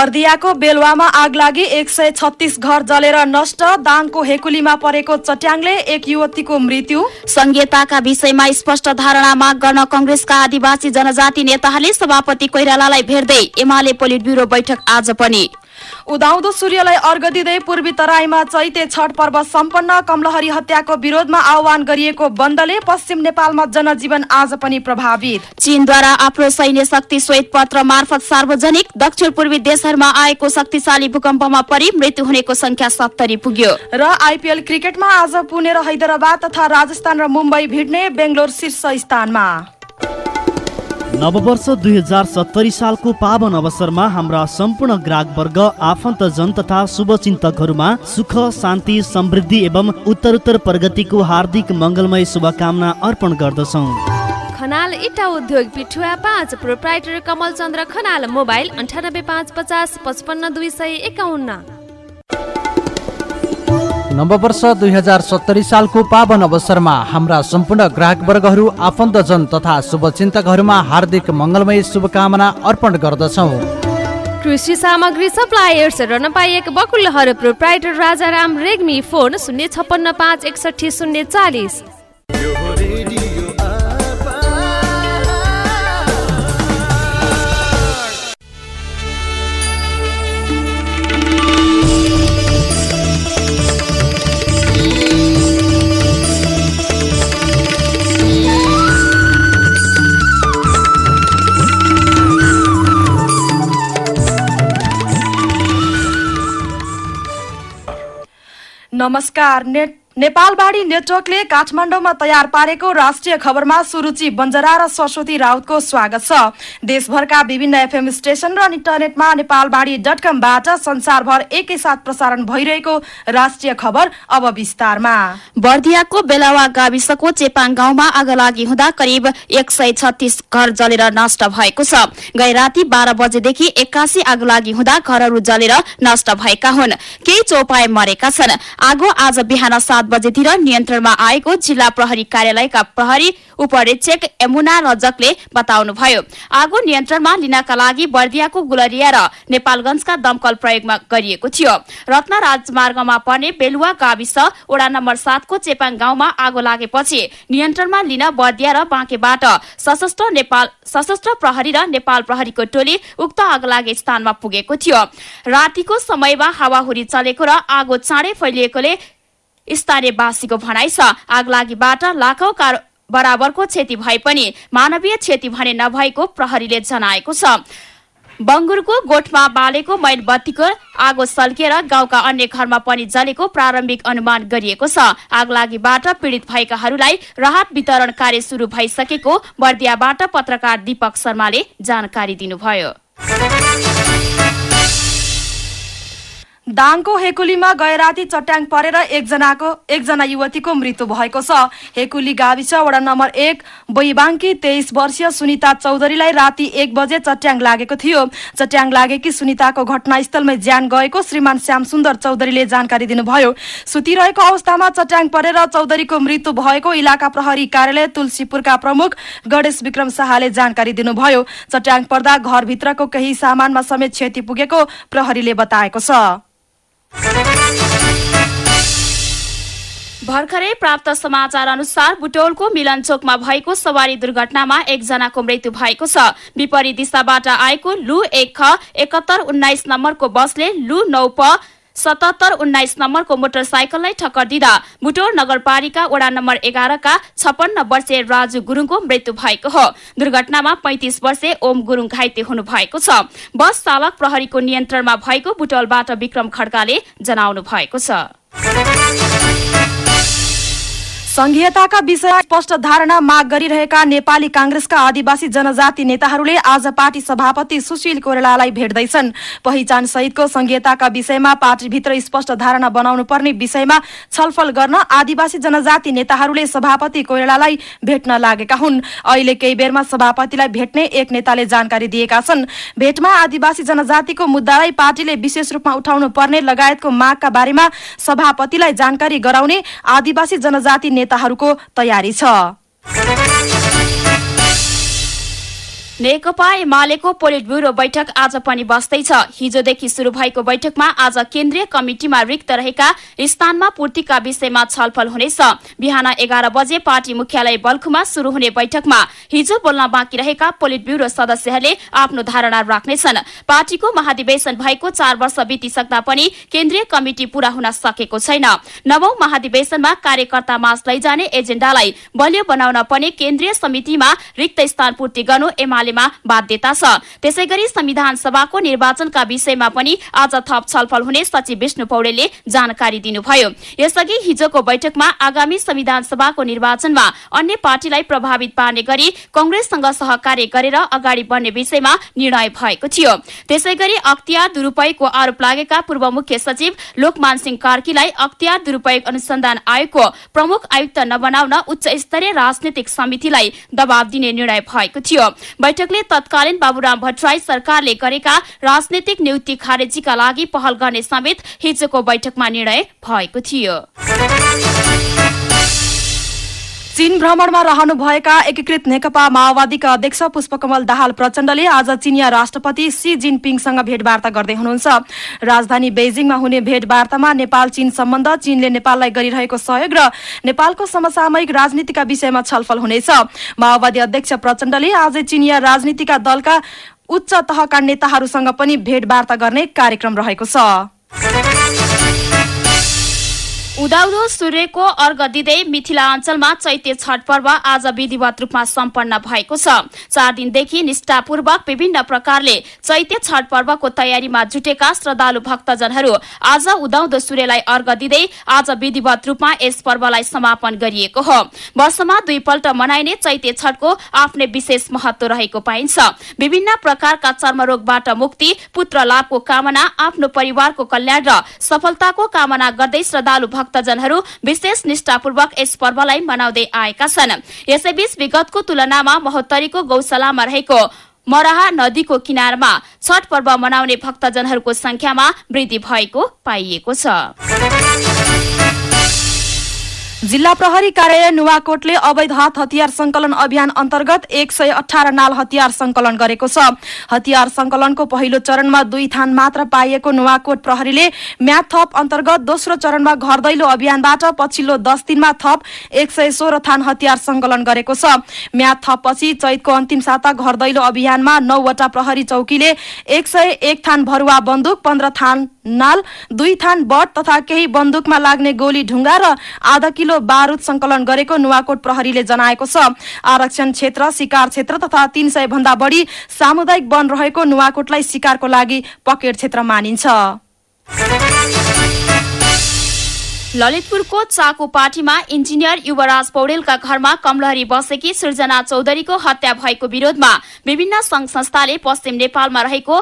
बर्दियाको बेलवामा आग लागि एक सय छत्तिस घर जलेर नष्ट। दाङको हेकुलीमा परेको चट्याङले एक युवतीको मृत्यु। संघीयताका विषयमा स्पष्ट धारणा माग गर्न कंग्रेसका आदिवासी जनजाति नेताहरूले सभापति कोइरालालाई भेट्दै एमाले पोलिट ब्युरो बैठक आज पनि। उदाउँदो सूर्यलाई अर्घ दिँदै पूर्वी तराईमा चैते छठ पर्व सम्पन्न कमलहरी हत्याको विरोधमा आह्वान गरिएको बन्दले पश्चिम नेपालमा जनजीवन आज पनि प्रभावित। चीनद्वारा आफ्नो सैन्य शक्ति श्वेत पत्र मार्फत सार्वजनिक दक्षिण पूर्वी देशहरूमा आएको शक्तिशाली भूकम्पमा परि मृत्यु हुनेको संख्या सत्तरी पुग्यो। र आइपिएल क्रिकेटमा आज पुणे र हैदराबाद तथा राजस्थान र मुम्बई भिड्ने बेङ्गलोर शीर्ष स्थानमा। नववर्ष दुई हजार सत्तरी सालको पावन अवसरमा हाम्रा सम्पूर्ण ग्राहकवर्ग आफन्तजन तथा शुभचिन्तकहरूमा सुख शान्ति समृद्धि एवं उत्तरोत्तर प्रगतिको हार्दिक मङ्गलमय शुभकामना अर्पण गर्दछौँ। खनाल इटा उद्योग पिठुवा पाँच प्रोप्राइटर कमल चन्द्र खनाल मोबाइल अन्ठानब्बे पाँच पचास पचपन्न दुई सय एकाउन्न। नववर्ष दुई हजार सत्तरी सालको पावन अवसरमा हाम्रा सम्पूर्ण ग्राहक वर्गहरू आफन्तजन तथा शुभचिन्तकहरूमा हार्दिक मङ्गलमय शुभकामना अर्पण गर्दछौँ। कृषि सामग्री सप्लायर्स र नपाइक बकुल्लहर प्रोप्राइटर राजाराम रेग्मी फोन शून्य छप्पन्न पाँच एकसठी शून्य चालिस। नमस्कार नेट नेपालबाडी नेटवर्कले काठमाडौँमा तयार पारेको राष्ट्रिय खबरमा सुरुचि बन्जरा र सरस्वती राउतको स्वागत छ। देशभरका विभिन्न एफएम स्टेशन र इन्टरनेटमा नेपालबाडी डट कमबाट संसारभर एकैसाथ प्रसारण भइरहेको राष्ट्रिय खबर अब विस्तारमा। बर्दियाको बेलावा गाविसको चेपाङ गाउँमा आग लागि हुँदा करिब एक सय छत्तीस घर जलेर नष्ट भएको छ। गै राति बाह्र बजेदेखि एक्कासी आग लागि हुँदा घरहरू जलेर नष्ट भएका हुन्। केही चौपाए मरेका छन्। आगो आज बिहान सात बजेतिर नियन्त्रणमा आएको जिल्ला प्रहरी कार्यालयका प्रहरी उपरीक्षक यमुना रजकले बताउनुभयो। आगो नियन्त्रणमा लिनका लागि बर्दियाको गुलरिया र नेपालगंजका दमकल प्रयोगमा गरिएको थियो। रत्न राजमार्गमा पर्ने बेलुवा गाविस वडा नम्बर सातको चेपाङ गाउँमा आगो लागेपछि नियन्त्रणमा लिन बर्दिया र बाँकेबाट सशस्त्र नेपाल सशस्त्र प्रहरी र नेपाल प्रहरीको टोली उक्त आग लागे स्थानमा पुगेको थियो। रातिको समयमा हावाहुरी चलेको र आगो चाँडै फैलिएकोले स्थानीयवासीको भनाइ छ। आगलागीबाट लाखौं बराबरको क्षति भए पनि मानवीय क्षति भने नभएको प्रहरीले जनाएको छ। बङ्गुरको गोठमा बालेको मैन बत्तीको आगो सल्किएर गाउँका अन्य घरमा पनि जलेको प्रारम्भिक अनुमान गरिएको छ। आगलागीबाट पीड़ित भएकाहरूलाई राहत वितरण कार्य शुरू भइसकेको बर्दियाबाट पत्रकार दीपक शर्माले जानकारी दिनुभयो। दाङको हेकुलीमा गैराती चट्याङ परेर एकजनाको एकजना युवतीको मृत्यु भएको छ। हेकुली गाविस वडा नम्बर एक बैबाङ्की तेइस वर्षीय सुनिता चौधरीलाई राति एक बजे चट्याङ लागेको थियो। चट्याङ लागेकी सुनिताको घटनास्थलमै ज्यान गएको श्रीमान श्याम सुन्दर चौधरीले जानकारी दिनुभयो। सुतिरहेको अवस्थामा चट्याङ परेर चौधरीको मृत्यु भएको इलाका प्रहरी कार्यालय तुलसीपुरका प्रमुख गणेश विक्रम शाहले जानकारी दिनुभयो। चट्याङ पर्दा घरभित्रको केही सामानमा समेत क्षति पुगेको प्रहरीले बताएको छ। भर्खरै प्राप्त समाचार अनुसार बुटोलको मिलन चोकमा भएको सवारी दुर्घटनामा एकजनाको मृत्यु भएको छ। विपरीत दिशाबाट आएको लु एक ख एकहत्तर उन्नाइस नम्बरको बसले लु नौ सतहत्तर उन्नाइस नम्बरको मोटरसाइकललाई ठक्कर दिँदा बुटोल नगरपालिका वडा नम्बर एघारका छपन्न वर्षीय राजु गुरुङको मृत्यु भएको हो। दुर्घटनामा पैंतिस वर्षीय ओम गुरुङ घाइते हुनु भएको छ। बस चालक प्रहरीको नियन्त्रणमा भएको बुटोलबाट विक्रम खड्काले जनाउनु भएको छ। संघीयताका विषय स्पष्ट धारणा माग गरिरहेका नेपाली कांग्रेसका आदिवासी जनजाति नेताहरूले आज पार्टी सभापति सुशील कोइरालालाई भेट्दैछन्। पहिचान सहितको संघीयताका विषयमा पार्टीभित्र स्पष्ट धारणा बनाउनु पर्ने विषयमा छलफल गर्न आदिवासी जनजाति नेताहरूले सभापति कोइरालालाई भेट्न लागेका हुन्। अहिले केही बेरमा सभापतिलाई भेट्ने एक नेताले जानकारी दिएका छन्। भेटमा आदिवासी जनजातिको मुद्दालाई पार्टीले विशेष रूपमा उठाउनु पर्ने लगायतको मागका बारेमा सभापतिलाई जानकारी गराउने आदिवासी जनजाति नेताहरूको तयारी छ। नेकपा एमालेको पोलिट ब्युरो बैठक आज पनि बस्दैछ। हिजोदेखि शुरू भएको बैठकमा आज केन्द्रीय कमिटिमा रिक्त रहेका स्थानमा पूर्तिका विषयमा छलफल हुनेछ। बिहान एघार बजे पार्टी मुख्यालय बल्खुमा शुरू हुने बैठकमा हिजो बोल्न बाँकी रहेका पोलिट ब्युरो सदस्यहरूले आफ्नो धारणा राख्नेछन्। पार्टीको महाधिवेशन भएको चार वर्ष बितिसक्दा पनि केन्द्रीय कमिटि पूरा हुन सकेको छैन। नवौं महाधिवेशनमा कार्यकर्ता मास लैजाने एजेण्डालाई बलियो बनाउन पनि केन्द्रीय समितिमा रिक्त स्थान पूर्ति गर्नु एमालेमा बाध्यता छ। त्यसै गरी संविधान सभाको निर्वाचनका विषयमा पनि आज थप छलफल हुने सचिव विष्णु पौडेलले जानकारी दिनुभयो। यसअघि हिजोको बैठकमा आगामी संविधान सभाको निर्वाचनमा अन्य पार्टीलाई प्रभावित पार्ने गरी कंग्रेससँग सहकार्य गरेर अगाडि बढ्ने विषयमा निर्णय भएको थियो। त्यसै गरी अख्तियार दुरूपयोगको आरोप लागेका पूर्व मुख्य सचिव लोकमान सिंह कार्कीलाई अख्तियार दुरूपयोग अनुसन्धान आयोगको प्रमुख आयुक्त नबनाउन उच्च स्तरीय राजनैतिक समितिलाई दबाव दिने निर्णय भएको थियो। बैठकले तत्कालीन बाबुराम भट्टराई सरकारले गरेका राजनैतिक नियुक्ति खारेजीका लागि पहल गर्ने समेत हिजोको बैठकमा निर्णय भएको थियो। चीन भ्रमणमा रहनुभएका एकीकृत नेकपा माओवादीका अध्यक्ष पुष्पकमल दाहाल प्रचण्डले आज चिनिया राष्ट्रपति सी जिनपिङसँग भेटवार्ता गर्दै हुनुहुन्छ। राजधानी बेजिङमा हुने भेटवार्तामा नेपाल चीन सम्बन्ध चीनले नेपाललाई गरिरहेको सहयोग र नेपालको समसामयिक राजनीतिका विषयमा छलफल हुनेछ। माओवादी अध्यक्ष प्रचण्डले आज चिनिया राजनीतिका दलका उच्च तहका नेताहरूसँग पनि भेटवार्ता गर्ने कार्यक्रम रहेको छ। उदाउदो सूर्यको अर्घ दिँदै मिथिलाञ्चलमा चैत्य छठ पर्व आज विधिवत रूपमा सम्पन्न भएको छ। चार दिनदेखि निष्ठापूर्वक विभिन्न प्रकारले चैत्य छठ पर्वको तयारीमा जुटेका श्रद्धालु भक्तजनहरू आज उदाउँदो सूर्यलाई अर्घ दिँदै आज विधिवत रूपमा यस पर्वलाई समापन गरिएको हो। वर्षमा दुईपल्ट मनाइने चैत्य छठको आफ्नै विशेष महत्व रहेको पाइन्छ। विभिन्न प्रकारका चर्मरोगबाट मुक्ति पुत्र लाभको कामना आफ्नो परिवारको कल्याण र सफलताको कामना गर्दै श्रद्धालु भक्तजनहरू विशेष निष्ठापूर्वक यस पर्वलाई मनाउँदै आएका छन्। यसैबीच विगतको तुलनामा महोत्तरीको गौशालामा रहेको मराहा नदीको किनारमा छठ पर्व मनाउने भक्तजनहरूको संख्यामा वृद्धि भएको पाइएको छ। जिल्ला प्रहरी कार्यालय नुवाकोटले अवैध हात हतियार संकलन अभियान अन्तर्गत एक सय अठार नाल हतियार संकलन गरेको छ। हतियार संकलनको पहिलो चरणमा दुई थान मात्र पाइएको नुवाकोट प्रहरीले म्याद थप अन्तर्गत दोस्रो चरणमा घर दैलो अभियानबाट पछिल्लो दस दिनमा थप एक सय सोह्र थान हतियार संकलन गरेको छ। म्याद थप चैतको अन्तिम साता घर दैलो अभियानमा नौवटा प्रहरी चौकीले एक सय एक थान भरुवा बन्दुक पन्ध्र थान नाल दुई थान बट तथा केही बन्दुकमा लाग्ने गोली ढुङ्गा र आधा किलो बारूद संकलन गरेको नुवाकोट प्रहरीले जनाएको छ। आरक्षण क्षेत्र शिकार क्षेत्र तथा तीन सय भन्दा बढी सामुदायिक वन रहेको नुवाकोटलाई शिकारको लागि पकेट क्षेत्र मानिन्छ। ललितपुरको चाको पार्टीमा इन्जिनियर युवराज पौडेलका घरमा कमलहरी बसेकी सृजना चौधरीको हत्या भएको विरोधमा विभिन्न संघ संस्थाले पश्चिम नेपालमा रहेको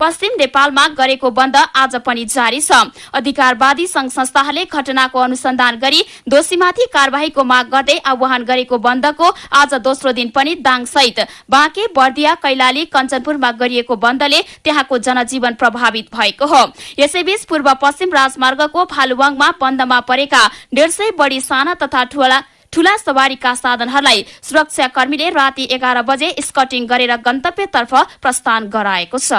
पश्चिम नेपालमा गरेको बन्द आज पनि जारी छ। अधिकारवादी संघ संस्थाहरूले घटनाको अनुसन्धान गरी दोषीमाथि कार्यवाहीको माग गर्दै आह्वान गरेको बन्दको आज दोस्रो दिन पनि दाङ सहित बाँके बर्दिया कैलाली कञ्चनपुरमा गरिएको बन्दले त्यहाँको जनजीवन प्रभावित भएको हो। यसैबीच पूर्व पश्चिम राजमार्गको भालुवाङमा बन्दमा परेका डेढ सय बढी साना तथा ठुला ठूला सवारीका साधनहरूलाई सुरक्षा कर्मीले राति एघार बजे स्कटिङ गरेर गन्तव्यतर्फ प्रस्थान गराएको छ।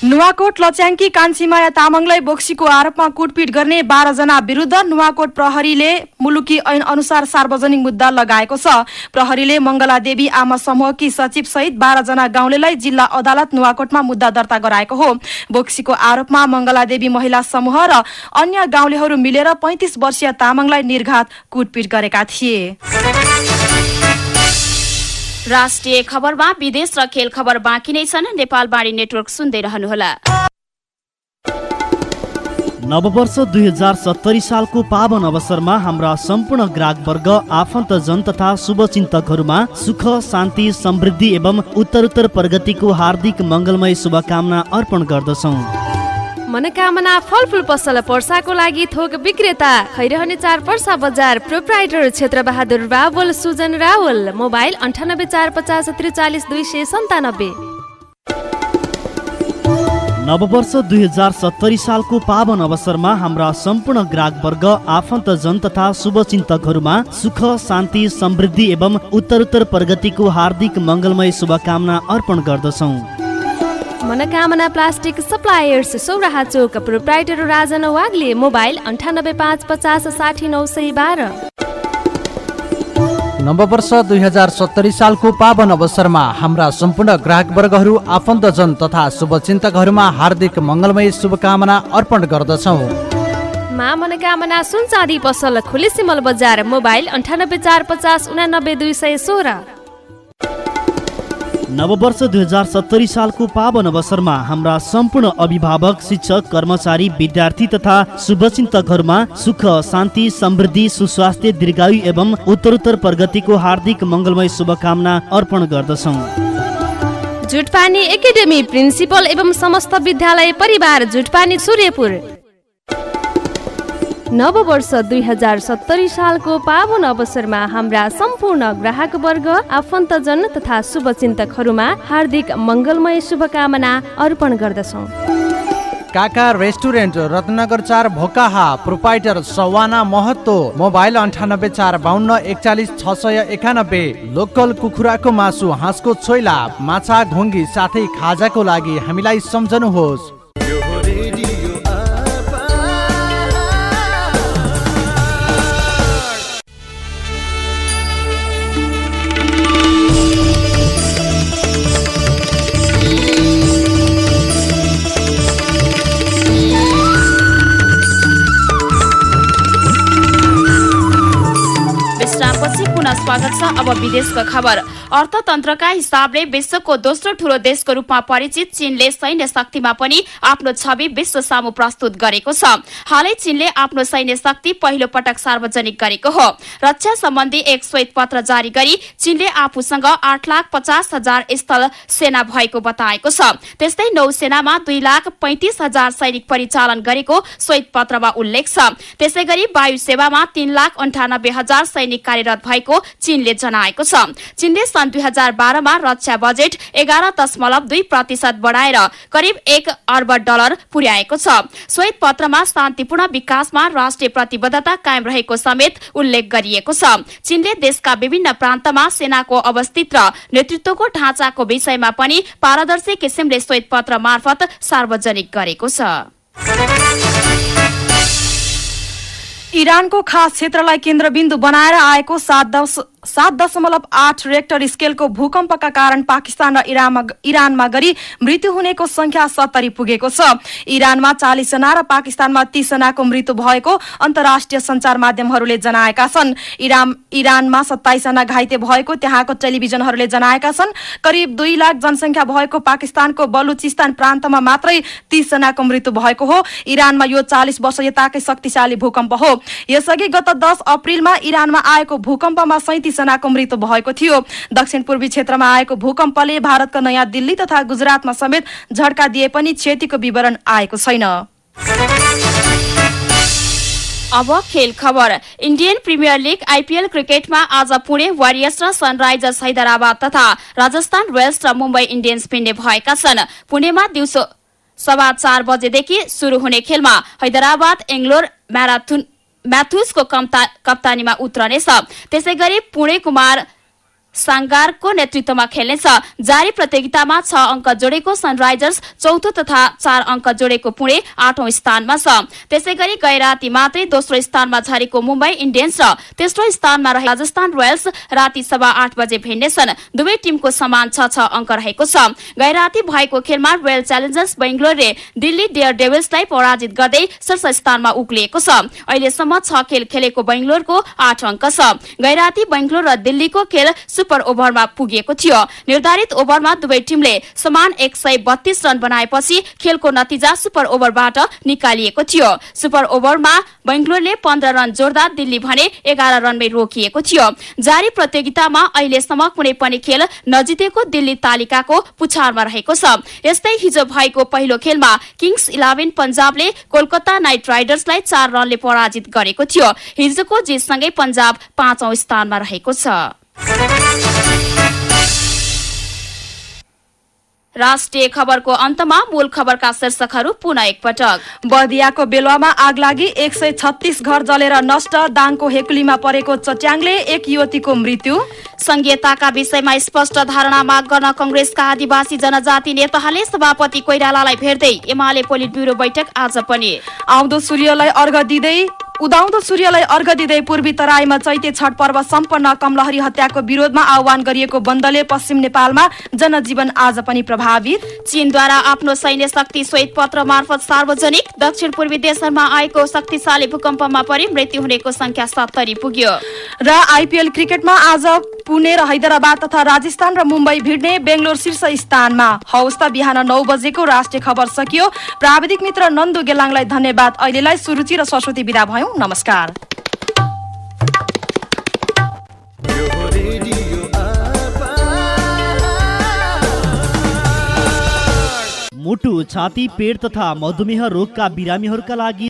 नुवाकोट लच्याङ्की कान्छीमाया तामाङलाई बोक्सीको आरोपमा कुटपिट गर्ने बाह्र जना विरुद्ध नुवाकोट प्रहरीले मुलुकी ऐन अनुसार सार्वजनिक मुद्दा लगाएको छ। प्रहरीले मंगला देवी आमा समूहकी सचिव सहित बाह्र जना गाउँलेलाई जिल्ला अदालत नुवाकोटमा मुद्दा दर्ता गराएको हो। बोक्सीको आरोपमा मंगला देवी महिला समूह र अन्य गाउँलेहरू मिलेर पैंतिस वर्षीय तामाङलाई निर्घात कुटपिट गरेका थिए। राष्ट्रिय खबरमा विदेश र खेल खबर बाँकी नै छन्। नेपाल बाणी नेटवर्क सुन्दै रहनुहोला। नववर्ष दुई हजार सत्तरी सालको पावन अवसरमा हाम्रा सम्पूर्ण ग्राहकवर्ग आफन्तजन तथा शुभचिन्तकहरूमा सुख शान्ति समृद्धि एवं उत्तरोत्तर प्रगतिको हार्दिक मङ्गलमय शुभकामना अर्पण गर्दछौँ। मनोकामना फलफुल पसल पर्साको लागि थोक विक्रेता खैरहने चार पर्सा बजार प्रोप्राइटर क्षेत्र बहादुर रावल सुजन रावल मोबाइल अन्ठानब्बे चार पचास त्रिचालिस दुई सय सन्तानब्बे। नववर्ष दुई हजार सत्तरी सालको पावन अवसरमा हाम्रा सम्पूर्ण ग्राहक वर्ग आफन्तजन तथा शुभचिन्तकहरूमा सुख शान्ति समृद्धि एवं उत्तरोत्तर प्रगतिको हार्दिक मङ्गलमय शुभकामना अर्पण गर्दछौँ। मनोकामना प्लास्टिक सप्लायर्स सौराहा चोक प्रोप्राइटर राजन वाग्ले मोबाइल अन्ठानब्बे पाँच पचास साठी नौ सय बाह्र। नववर्ष दुई हजार सत्तरी सालको पावन अवसरमा हाम्रा सम्पूर्ण ग्राहक वर्गहरू आफन्तजन तथा शुभचिन्तकहरूमा हार्दिक मङ्गलमय शुभकामना अर्पण गर्दछौँ। मा मनोकामना सुन चाँदी पसल खुले सिमल बजार मोबाइल अन्ठानब्बे चार पचास उनानब्बे दुई सय सोह्र। नववर्ष दुई हजार सत्तरी सालको पावन अवसरमा हाम्रा सम्पूर्ण अभिभावक शिक्षक कर्मचारी विद्यार्थी तथा शुभचिन्तकहरूमा सुख शान्ति समृद्धि सुस्वास्थ्य दीर्घायु एवं उत्तरोत्तर प्रगतिको हार्दिक मङ्गलमय शुभकामना अर्पण गर्दछौँ। जुटपानी एकाडेमी प्रिन्सिपल एवं समस्त विद्यालय परिवार जुटपानी सूर्यपुर। नव वर्ष दुई हजार सत्तरी सालको पावन अवसरमा हाम्रा सम्पूर्ण ग्राहक वर्ग आफन्तजन तथा शुभचिन्तकहरूमा हार्दिक मङ्गलमय शुभकामना अर्पण गर्दछौँ। काका रेस्टुरेन्ट रत्नगर चार Bhokaha proprietor savanna Mahato mobile अन्ठानब्बे चार बाहन्न एकचालिस छ सय एकानब्बे लोकल कुखुराको मासु हाँसको छोइला माछा घोङ्गी साथै खाजाको लागि हामीलाई सम्झनुहोस्। पुनः स्वागत छ अब विदेशको खबर। अर्थतन्त्रका हिसाबले विश्वको दोस्रो ठूलो देशको रूपमा परिचित चीनले सैन्य शक्तिमा पनि आफ्नो छवि विश्व सामु प्रस्तुत गरेको छ। हालै चीनले आफ्नो सैन्य शक्ति पहिलो पटक सार्वजनिक गरेको हो। रक्षा सम्बन्धी एक श्वेत पत्र जारी गरी चीनले आफूसँग आठ लाख पचास हजार स्थल सेना भएको बताएको छ। त्यस्तै नौसेनामा दुई लाख पैंतिस हजार सैनिक परिचालन गरेको श्वेत पत्रमा उल्लेख छ। त्यसै गरी वायु सेवामा तीन लाख अन्ठानब्बे हजार सैनिक कार्यरत भएको चीनले जनाएको छ। चीनले सन् दुई हजार बाह्रमा रक्षा बजेट एघार दशमलव दुई प्रतिशत बढाएर करिब एक अर्ब डलर पुर्याएको छ। श्वेत पत्रमा शान्तिपूर्ण विकासमा राष्ट्रिय प्रतिबद्धता कायम रहेको समेत उल्लेख गरिएको छ। चीनले देशका विभिन्न प्रान्तमा सेनाको अवस्थित र नेतृत्वको ढाँचाको विषयमा पनि पारदर्शी किसिमले श्वेत पत्र मार्फत सार्वजनिक गरेको छ। इरानको खास क्षेत्रलाई केन्द्रबिन्दु बनाएर आएको सात दश सात दशमलव आठ रेक्टर स्केलको भूकम्पका कारण पाकिस्तान र इरानमा गरी मृत्यु हुनेको संख्या सत्तरी पुगेको छ। इरानमा चालिस जना र पाकिस्तानमा तीस जनाको मृत्यु भएको अन्तर्राष्ट्रिय संचार माध्यमहरूले जनाएका छन्। इरान इरानमा सत्ताइस जना घाइते भएको त्यहाँको टेलिभिजनहरूले जनाएका छन्। करिब दुई लाख जनसंख्या भएको पाकिस्तानको बलुचिस्तान प्रान्तमा मात्रै तीस जनाको मृत्यु भएको हो। इरानमा यो चालिस वर्ष यताकै शक्तिशाली भूकम्प हो। यसअघि गत दस अप्रिलमा इरानमा आएको भूकम्पमा सैतिस जनाको मृत्यु भएको थियो। दक्षिण पूर्वी क्षेत्रमा आएको भूकम्पले भारतको नयाँ दिल्ली तथा गुजरातमा समेत झड्का दिए पनि क्षतिको विवरण आएको छैन। अब खेल खबर। इन्डियन प्रिमियर लिग आइपीएल क्रिकेटमा आज पुणे वारियर्स र सनराइजर्स हैदराबाद तथा राजस्थान रोयल्स र मुम्बई इन्डियन्स भिन्ने भएका छन्। पुणेमा दिउँसो सभा चार बजेदेखि शुरू हुने खेलमा हैदराबाद एङ्लोर म्याराथुन म्याथुसको कप्ता- कप्तानीमा उत्रनेछ त्यसै गरी पुणे कुमार साङ्गारको नेतृत्वमा खेल्नेछ। जारी प्रतियोगितामा छ अङ्क जोडेको सनराइजर्स चौथो तथा चार अङ्क जोडेको पुणे आठौं स्थानमा छ। त्यसै गरी गैराती मात्रै दोस्रो स्थानमा झरेको मुम्बई इन्डियन्स र तेस्रो स्थानमा रहे राजस्थान रोयल्स। राति सभा आठ बजे भिड्नेछन्। दुवै टीमको समान छ छ अङ्क रहेको छ। गैराती भएको खेलमा रोयल च्यालेन्जर्स बेङ्गलोरले दिल्ली डेयर डेभिल्सलाई पराजित गर्दै शीर्ष स्थानमा उक्लिएको छ। अहिलेसम्म छ खेल खेलेको बेङ्गलोरको आठ अङ्क छ। गैराती बेङ्गलोर र दिल्लीको खेल सुपर ओभरमा पुगेको थियो। निर्धारित ओभरमा दुवै टीमले समान एक सय बत्तीस रन बनाएपछि खेलको नतिजा सुपर ओभरबाट निकालिएको थियो। सुपर ओभरमा बेङ्गलोरले पन्ध्र रन जोड्दा दिल्ली भने एघार रनमै रोकिएको थियो। जारी प्रतियोगितामा अहिलेसम्म कुनै पनि खेल नजितेको दिल्ली तालिकाको पुछारमा रहेको छ। यस्तै हिजो भएको पहिलो खेलमा किङ्स इलेभेन पन्जाबले कोलकाता नाइट राइडर्सलाई चार रनले पराजित गरेको थियो। हिजोको जितसँगै पन्जाब पाँचौं स्थानमा रहेको छ। राष्ट्रिय खबरको अन्तमा मूल खबरका शीर्षकहरू पुनः एकपटक। बर्दियाको बेलुवामा आग लागि एक सय छत्तीस घर जलेर नष्ट दाङको हेकुलीमा परेको चट्याङले एक युवतीको मृत्यु। संघीयताका विषयमा स्पष्ट धारणा माग गर्न कंग्रेसका आदिवासी जनजाति नेताहरूले सभापति कोइरालालाई भेट्दै एमाले पोलिट ब्युरो बैठक आज पनि। आउँदो सूर्यलाई अर्घ दिँदै उदाउँदो सूर्यलाई अर्घ दिँदै पूर्वी तराईमा चैते छठ पर्व सम्पन्न कमलहरी हत्याको विरोधमा आह्वान गरिएको बन्दले पश्चिम नेपालमा जनजीवन आज पनि प्रभावित। चीनद्वारा आफ्नो सैन्य शक्ति श्वेत पत्र मार्फत सार्वजनिक दक्षिण पूर्वी देशहरूमा आएको शक्तिशाली भूकम्पमा परि मृत्यु हुनेको संख्या सत्तरी पुग्यो। र आइपिएल क्रिकेटमा आज पुणे र हैदराबाद तथा राजस्थान र मुम्बई भिड्ने बेङ्गलोर शीर्ष स्थानमा। हौस् त बिहान नौ बजेको राष्ट्रिय खबर सकियो। प्राविधिक मित्र नन्दु गेलाङलाई धन्यवाद। अहिलेलाई सुरुचि र सरस्वती विदा भयौं। नमस्कार। मुटु छाती पेट तथा मधुमेह रोगका बिरामीहरूका लागि